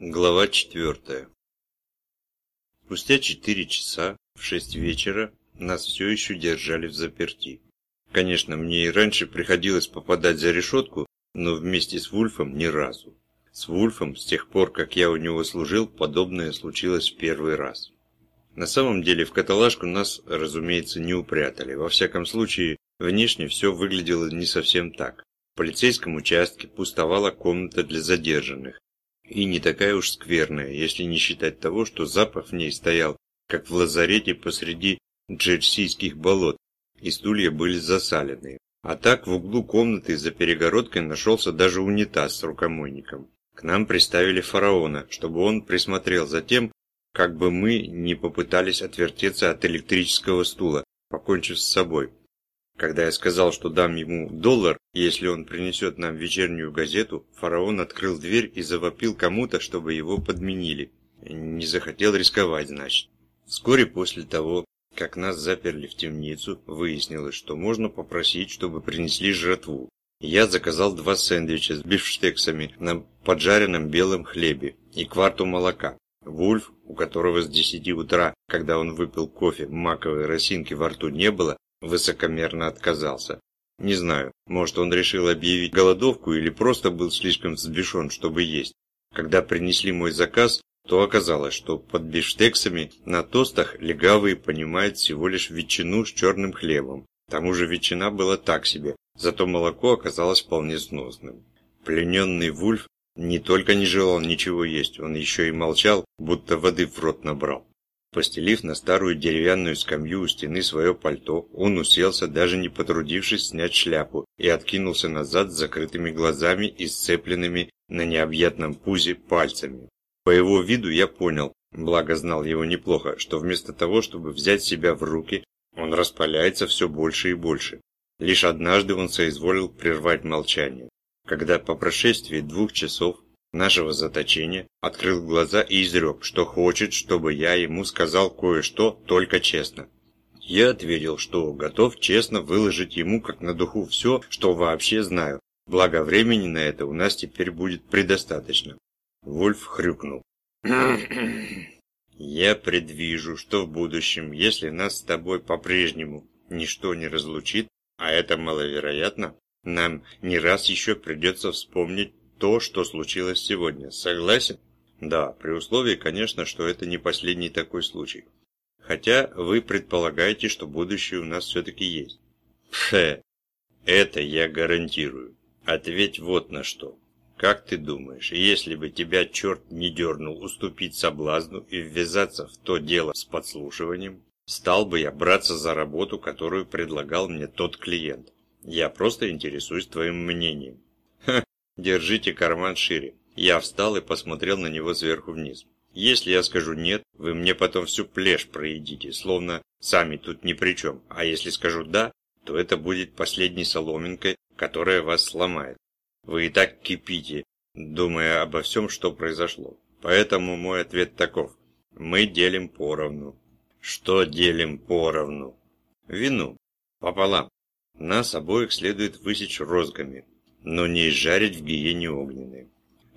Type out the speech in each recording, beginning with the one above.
Глава четвертая. Спустя четыре часа, в шесть вечера, нас все еще держали в заперти. Конечно, мне и раньше приходилось попадать за решетку, но вместе с Вульфом ни разу. С Вульфом, с тех пор, как я у него служил, подобное случилось в первый раз. На самом деле в каталажку нас, разумеется, не упрятали. Во всяком случае, внешне все выглядело не совсем так. В полицейском участке пустовала комната для задержанных и не такая уж скверная, если не считать того, что запах в ней стоял, как в лазарете посреди джерсийских болот, и стулья были засаленные. А так в углу комнаты за перегородкой нашелся даже унитаз с рукомойником. К нам приставили фараона, чтобы он присмотрел за тем, как бы мы не попытались отвертеться от электрического стула, покончив с собой. Когда я сказал, что дам ему доллар, если он принесет нам вечернюю газету, фараон открыл дверь и завопил кому-то, чтобы его подменили. Не захотел рисковать, значит. Вскоре после того, как нас заперли в темницу, выяснилось, что можно попросить, чтобы принесли жратву. Я заказал два сэндвича с бифштексами на поджаренном белом хлебе и кварту молока. Вульф, у которого с десяти утра, когда он выпил кофе, маковой росинки во рту не было, высокомерно отказался. Не знаю, может он решил объявить голодовку или просто был слишком взбешен, чтобы есть. Когда принесли мой заказ, то оказалось, что под бифштексами на тостах легавые понимают всего лишь ветчину с черным хлебом. К тому же ветчина была так себе, зато молоко оказалось вполне сносным. Плененный Вульф не только не желал ничего есть, он еще и молчал, будто воды в рот набрал. Постелив на старую деревянную скамью у стены свое пальто, он уселся, даже не потрудившись снять шляпу, и откинулся назад с закрытыми глазами и сцепленными на необъятном пузе пальцами. По его виду я понял, благо знал его неплохо, что вместо того, чтобы взять себя в руки, он распаляется все больше и больше. Лишь однажды он соизволил прервать молчание, когда по прошествии двух часов нашего заточения, открыл глаза и изрек, что хочет, чтобы я ему сказал кое-что только честно. Я ответил, что готов честно выложить ему как на духу все, что вообще знаю, благо времени на это у нас теперь будет предостаточно. Вольф хрюкнул. «Я предвижу, что в будущем, если нас с тобой по-прежнему ничто не разлучит, а это маловероятно, нам не раз еще придется вспомнить то, что случилось сегодня. Согласен? Да, при условии, конечно, что это не последний такой случай. Хотя вы предполагаете, что будущее у нас все-таки есть. Пше, это я гарантирую. Ответь вот на что. Как ты думаешь, если бы тебя черт не дернул уступить соблазну и ввязаться в то дело с подслушиванием, стал бы я браться за работу, которую предлагал мне тот клиент? Я просто интересуюсь твоим мнением. Держите карман шире. Я встал и посмотрел на него сверху вниз. Если я скажу «нет», вы мне потом всю плешь проедите, словно сами тут ни при чем. А если скажу «да», то это будет последней соломинкой, которая вас сломает. Вы и так кипите, думая обо всем, что произошло. Поэтому мой ответ таков. Мы делим поровну. Что делим поровну? Вину. Пополам. Нас обоих следует высечь розгами но не изжарить в гиене огненной.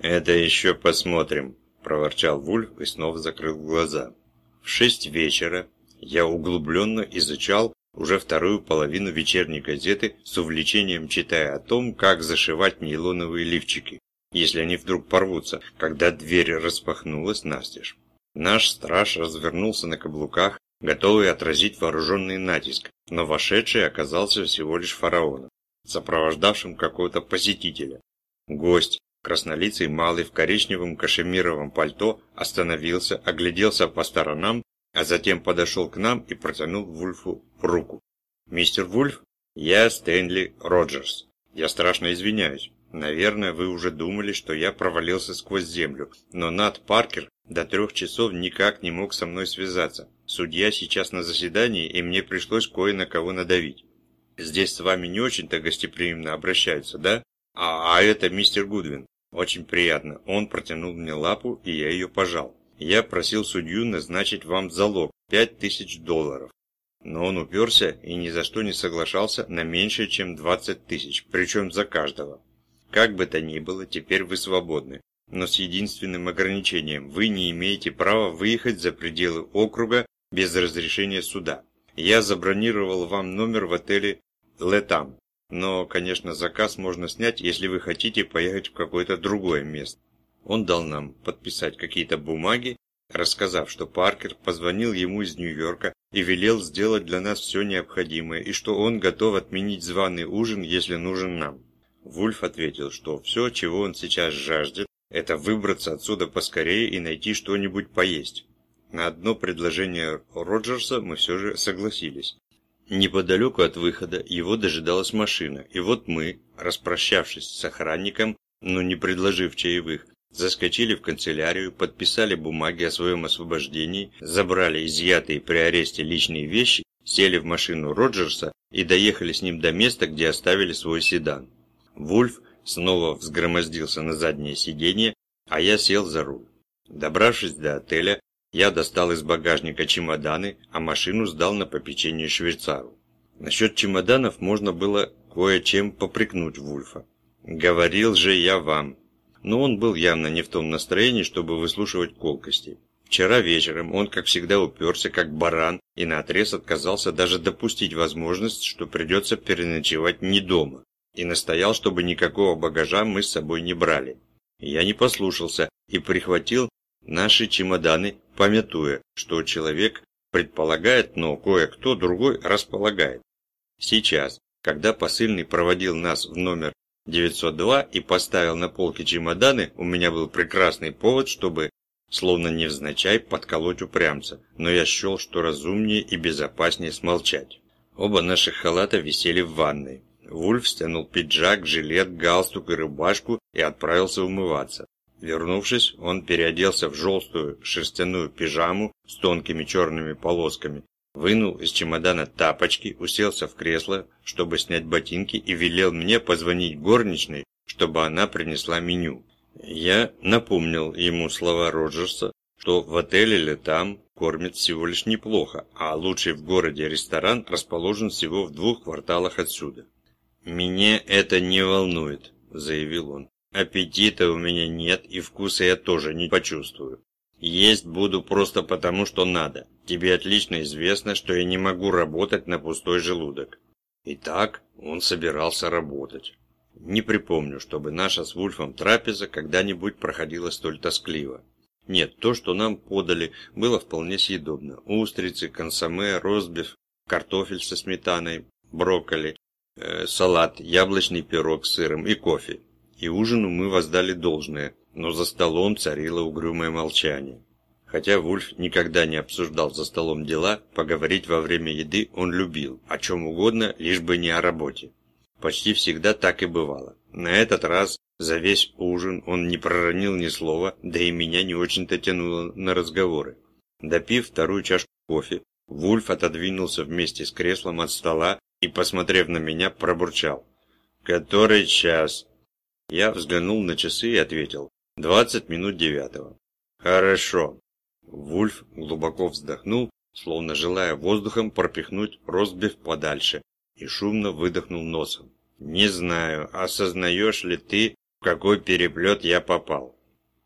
«Это еще посмотрим», – проворчал Вульф и снова закрыл глаза. В шесть вечера я углубленно изучал уже вторую половину вечерней газеты с увлечением читая о том, как зашивать нейлоновые лифчики, если они вдруг порвутся, когда дверь распахнулась настежь. Наш страж развернулся на каблуках, готовый отразить вооруженный натиск, но вошедший оказался всего лишь фараоном сопровождавшим какого-то посетителя. Гость, краснолицый малый в коричневом кашемировом пальто, остановился, огляделся по сторонам, а затем подошел к нам и протянул Вульфу руку. «Мистер Вульф, я Стэнли Роджерс. Я страшно извиняюсь. Наверное, вы уже думали, что я провалился сквозь землю, но Нат Паркер до трех часов никак не мог со мной связаться. Судья сейчас на заседании, и мне пришлось кое на кого надавить. Здесь с вами не очень-то гостеприимно обращаются, да? А, а это мистер Гудвин. Очень приятно. Он протянул мне лапу, и я ее пожал. Я просил судью назначить вам залог – пять тысяч долларов. Но он уперся и ни за что не соглашался на меньше, чем 20 тысяч, причем за каждого. Как бы то ни было, теперь вы свободны. но с единственным ограничением. Вы не имеете права выехать за пределы округа без разрешения суда. Я забронировал вам номер в отеле «Летам». Но, конечно, заказ можно снять, если вы хотите поехать в какое-то другое место. Он дал нам подписать какие-то бумаги, рассказав, что Паркер позвонил ему из Нью-Йорка и велел сделать для нас все необходимое, и что он готов отменить званый ужин, если нужен нам. Вульф ответил, что все, чего он сейчас жаждет, это выбраться отсюда поскорее и найти что-нибудь поесть. На одно предложение Роджерса мы все же согласились. Неподалеку от выхода его дожидалась машина, и вот мы, распрощавшись с охранником, но не предложив чаевых, заскочили в канцелярию, подписали бумаги о своем освобождении, забрали изъятые при аресте личные вещи, сели в машину Роджерса и доехали с ним до места, где оставили свой седан. Вульф снова взгромоздился на заднее сиденье, а я сел за руль. Добравшись до отеля, я достал из багажника чемоданы, а машину сдал на попечение швейцару. Насчет чемоданов можно было кое-чем попрекнуть Вульфа. Говорил же я вам. Но он был явно не в том настроении, чтобы выслушивать колкости. Вчера вечером он, как всегда, уперся как баран и наотрез отказался даже допустить возможность, что придется переночевать не дома и настоял, чтобы никакого багажа мы с собой не брали. Я не послушался и прихватил наши чемоданы, памятуя, что человек предполагает, но кое-кто другой располагает. Сейчас, когда посыльный проводил нас в номер 902 и поставил на полке чемоданы, у меня был прекрасный повод, чтобы, словно невзначай, подколоть упрямца, но я счел, что разумнее и безопаснее смолчать. Оба наших халата висели в ванной. Вульф стянул пиджак, жилет, галстук и рубашку и отправился умываться. Вернувшись, он переоделся в желтую шерстяную пижаму с тонкими черными полосками, вынул из чемодана тапочки, уселся в кресло, чтобы снять ботинки и велел мне позвонить горничной, чтобы она принесла меню. Я напомнил ему слова Роджерса, что в отеле или там кормят всего лишь неплохо, а лучший в городе ресторан расположен всего в двух кварталах отсюда. «Меня это не волнует», – заявил он. «Аппетита у меня нет и вкуса я тоже не почувствую. Есть буду просто потому, что надо. Тебе отлично известно, что я не могу работать на пустой желудок». Итак, он собирался работать. Не припомню, чтобы наша с Вульфом трапеза когда-нибудь проходила столь тоскливо. Нет, то, что нам подали, было вполне съедобно. Устрицы, консоме, розбив, картофель со сметаной, брокколи, э, салат, яблочный пирог с сыром и кофе. И ужину мы воздали должное, но за столом царило угрюмое молчание. Хотя Вульф никогда не обсуждал за столом дела, поговорить во время еды он любил, о чем угодно, лишь бы не о работе. Почти всегда так и бывало. На этот раз за весь ужин он не проронил ни слова, да и меня не очень-то тянуло на разговоры. Допив вторую чашку кофе, Вульф отодвинулся вместе с креслом от стола и, посмотрев на меня, пробурчал. «Который час?» Я взглянул на часы и ответил. «Двадцать минут девятого». «Хорошо». Вульф глубоко вздохнул, словно желая воздухом пропихнуть розбив подальше, и шумно выдохнул носом. «Не знаю, осознаешь ли ты, в какой переплет я попал?»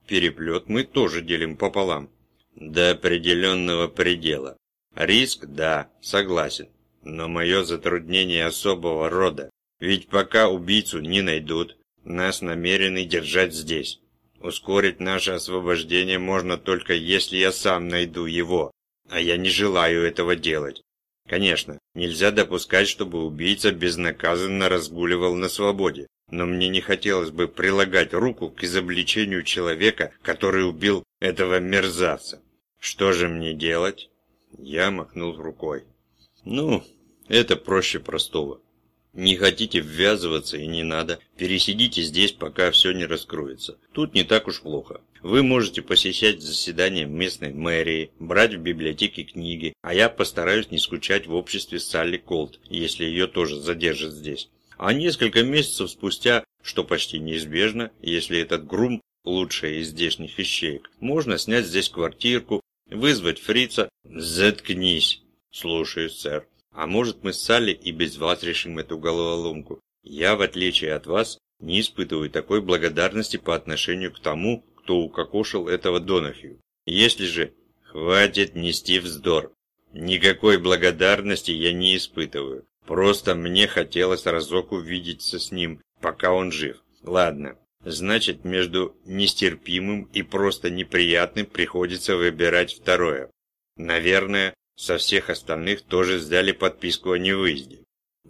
«Переплет мы тоже делим пополам». «До определенного предела. Риск, да, согласен. Но мое затруднение особого рода. Ведь пока убийцу не найдут, нас намерены держать здесь. Ускорить наше освобождение можно только если я сам найду его, а я не желаю этого делать. Конечно, нельзя допускать, чтобы убийца безнаказанно разгуливал на свободе, но мне не хотелось бы прилагать руку к изобличению человека, который убил этого мерзавца. Что же мне делать? Я махнул рукой. Ну, это проще простого. Не хотите ввязываться и не надо. Пересидите здесь, пока все не раскроется. Тут не так уж плохо. Вы можете посещать заседания местной мэрии, брать в библиотеке книги, а я постараюсь не скучать в обществе Салли Колт, если ее тоже задержат здесь. А несколько месяцев спустя, что почти неизбежно, если этот грум лучшая из здешних ищеек, можно снять здесь квартирку, вызвать фрица. Заткнись. Слушаюсь, сэр. А может мы с Салли и без вас решим эту головоломку. Я, в отличие от вас, не испытываю такой благодарности по отношению к тому, кто укокошил этого Донахью. Если же... Хватит нести вздор. Никакой благодарности я не испытываю. Просто мне хотелось разок увидеться с ним, пока он жив. Ладно, значит, между нестерпимым и просто неприятным приходится выбирать второе. Наверное, со всех остальных тоже сдали подписку о невыезде.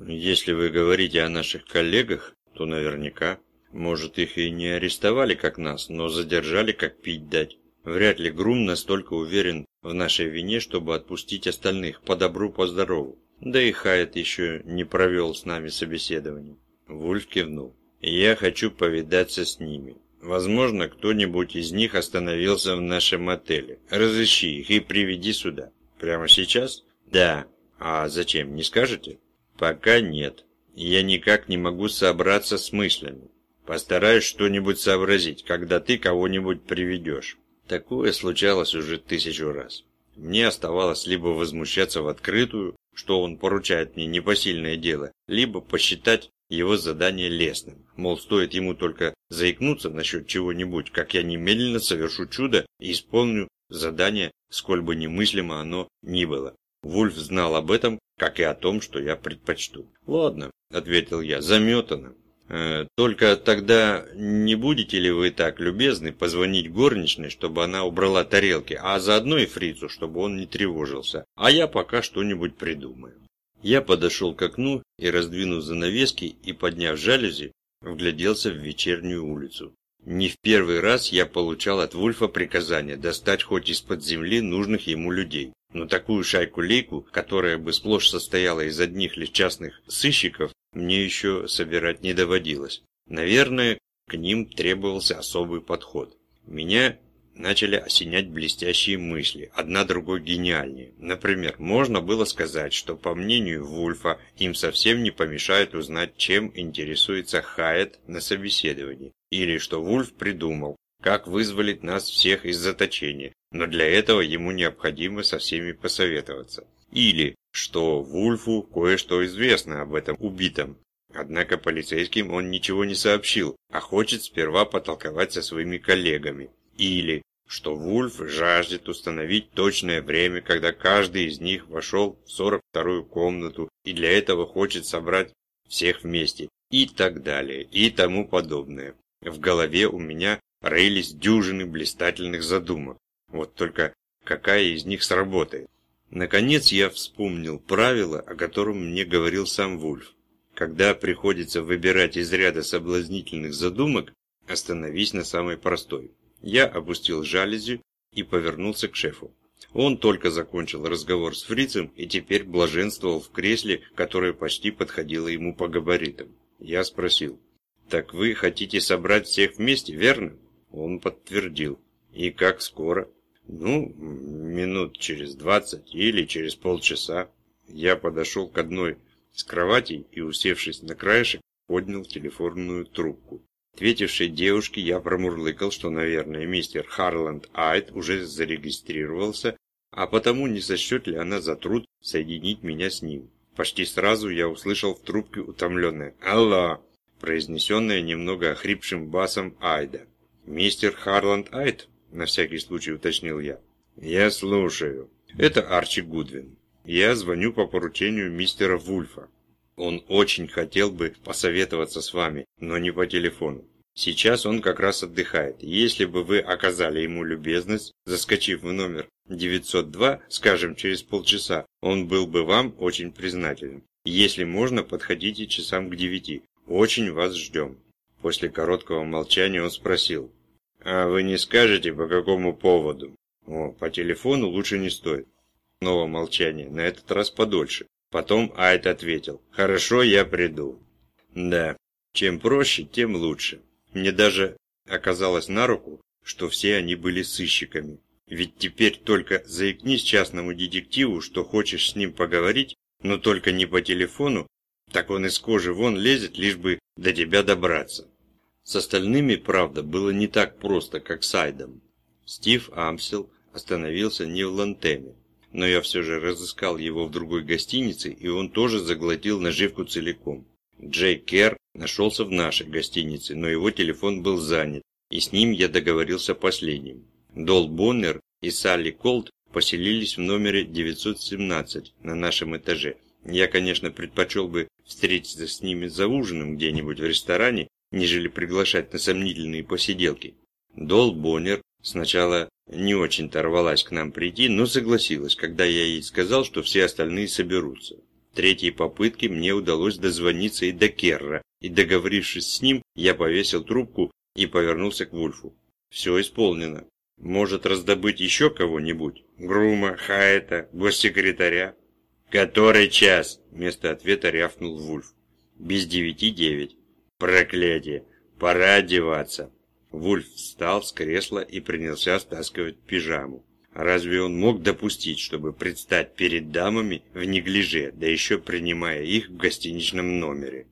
Если вы говорите о наших коллегах, то наверняка. Может, их и не арестовали, как нас, но задержали, как пить дать. Вряд ли Грум настолько уверен в нашей вине, чтобы отпустить остальных, по добру, по здорову. Да и Хайет еще не провел с нами собеседование. Вульф кивнул. Я хочу повидаться с ними. Возможно, кто-нибудь из них остановился в нашем отеле. Разыщи их и приведи сюда. Прямо сейчас? Да. А зачем, не скажете? Пока нет. Я никак не могу собраться с мыслями. Постараюсь что-нибудь сообразить, когда ты кого-нибудь приведешь. Такое случалось уже тысячу раз. Мне оставалось либо возмущаться в открытую, что он поручает мне непосильное дело, либо посчитать его задание лесным. Мол, стоит ему только заикнуться насчет чего-нибудь, как я немедленно совершу чудо и исполню задание, сколь бы немыслимо оно ни было. Вульф знал об этом, как и о том, что я предпочту. «Ладно», — ответил я, — «заметано. Э, только тогда не будете ли вы так любезны позвонить горничной, чтобы она убрала тарелки, а заодно и фрицу, чтобы он не тревожился, а я пока что-нибудь придумаю». Я подошел к окну и, раздвинув занавески и подняв жалюзи, вгляделся в вечернюю улицу. Не в первый раз я получал от Вульфа приказание достать хоть из-под земли нужных ему людей. Но такую шайку-лейку, которая бы сплошь состояла из одних лишь частных сыщиков, мне еще собирать не доводилось. Наверное, к ним требовался особый подход. Меня начали осенять блестящие мысли, одна другой гениальнее. Например, можно было сказать, что по мнению Вульфа им совсем не помешает узнать, чем интересуется Хайет на собеседовании. Или что Вульф придумал, как вызволить нас всех из заточения, но для этого ему необходимо со всеми посоветоваться. Или что Вульфу кое-что известно об этом убитом. Однако полицейским он ничего не сообщил, а хочет сперва потолковать со своими коллегами. Или, что Вульф жаждет установить точное время, когда каждый из них вошел в 42-ю комнату и для этого хочет собрать всех вместе и так далее и тому подобное. В голове у меня роились дюжины блистательных задумок. Вот только какая из них сработает? Наконец я вспомнил правило, о котором мне говорил сам Вульф. Когда приходится выбирать из ряда соблазнительных задумок, остановись на самой простой. Я опустил жалюзи и повернулся к шефу. Он только закончил разговор с фрицем и теперь блаженствовал в кресле, которое почти подходило ему по габаритам. Я спросил, «Так вы хотите собрать всех вместе, верно?» Он подтвердил. «И как скоро?» «Ну, минут через двадцать или через полчаса». Я подошел к одной из кроватей и, усевшись на краешек, поднял телефонную трубку. Ответившей девушке я промурлыкал, что, наверное, мистер Харланд Айт уже зарегистрировался, а потому не сочтет ли она за труд соединить меня с ним. Почти сразу я услышал в трубке утомленное «Алло!», произнесенное немного охрипшим басом Айда. «Мистер Харланд Айт?» – на всякий случай уточнил я. «Я слушаю. Это Арчи Гудвин. Я звоню по поручению мистера Вульфа. Он очень хотел бы посоветоваться с вами, но не по телефону. Сейчас он как раз отдыхает. Если бы вы оказали ему любезность, заскочив в номер 902, скажем, через полчаса, он был бы вам очень признателен. Если можно, подходите часам к девяти. Очень вас ждем. После короткого молчания он спросил. А вы не скажете, по какому поводу? О, по телефону лучше не стоит. Снова молчание, на этот раз подольше. Потом Айт ответил, «Хорошо, я приду». Да, чем проще, тем лучше. Мне даже оказалось на руку, что все они были сыщиками. Ведь теперь только заикнись частному детективу, что хочешь с ним поговорить, но только не по телефону, так он из кожи вон лезет, лишь бы до тебя добраться. С остальными, правда, было не так просто, как с Айдом. Стив Амсел остановился не в Лантеме, но я все же разыскал его в другой гостинице, и он тоже заглотил наживку целиком. Джей Кер нашелся в нашей гостинице, но его телефон был занят, и с ним я договорился последним. Дол Боннер и Салли Колт поселились в номере 917 на нашем этаже. Я, конечно, предпочел бы встретиться с ними за ужином где-нибудь в ресторане, нежели приглашать на сомнительные посиделки. Дол Боннер сначала не очень-то рвалась к нам прийти, но согласилась, когда я ей сказал, что все остальные соберутся. В третьей попытке мне удалось дозвониться и до Керра, и договорившись с ним, я повесил трубку и повернулся к Вульфу. Все исполнено. Может раздобыть еще кого-нибудь? Грума, Хайта, госсекретаря? Который час? Вместо ответа рявкнул Вульф. Без девяти девять. Проклятие. Пора одеваться. Вульф встал с кресла и принялся стаскивать пижаму. Разве он мог допустить, чтобы предстать перед дамами в неглиже, да еще принимая их в гостиничном номере?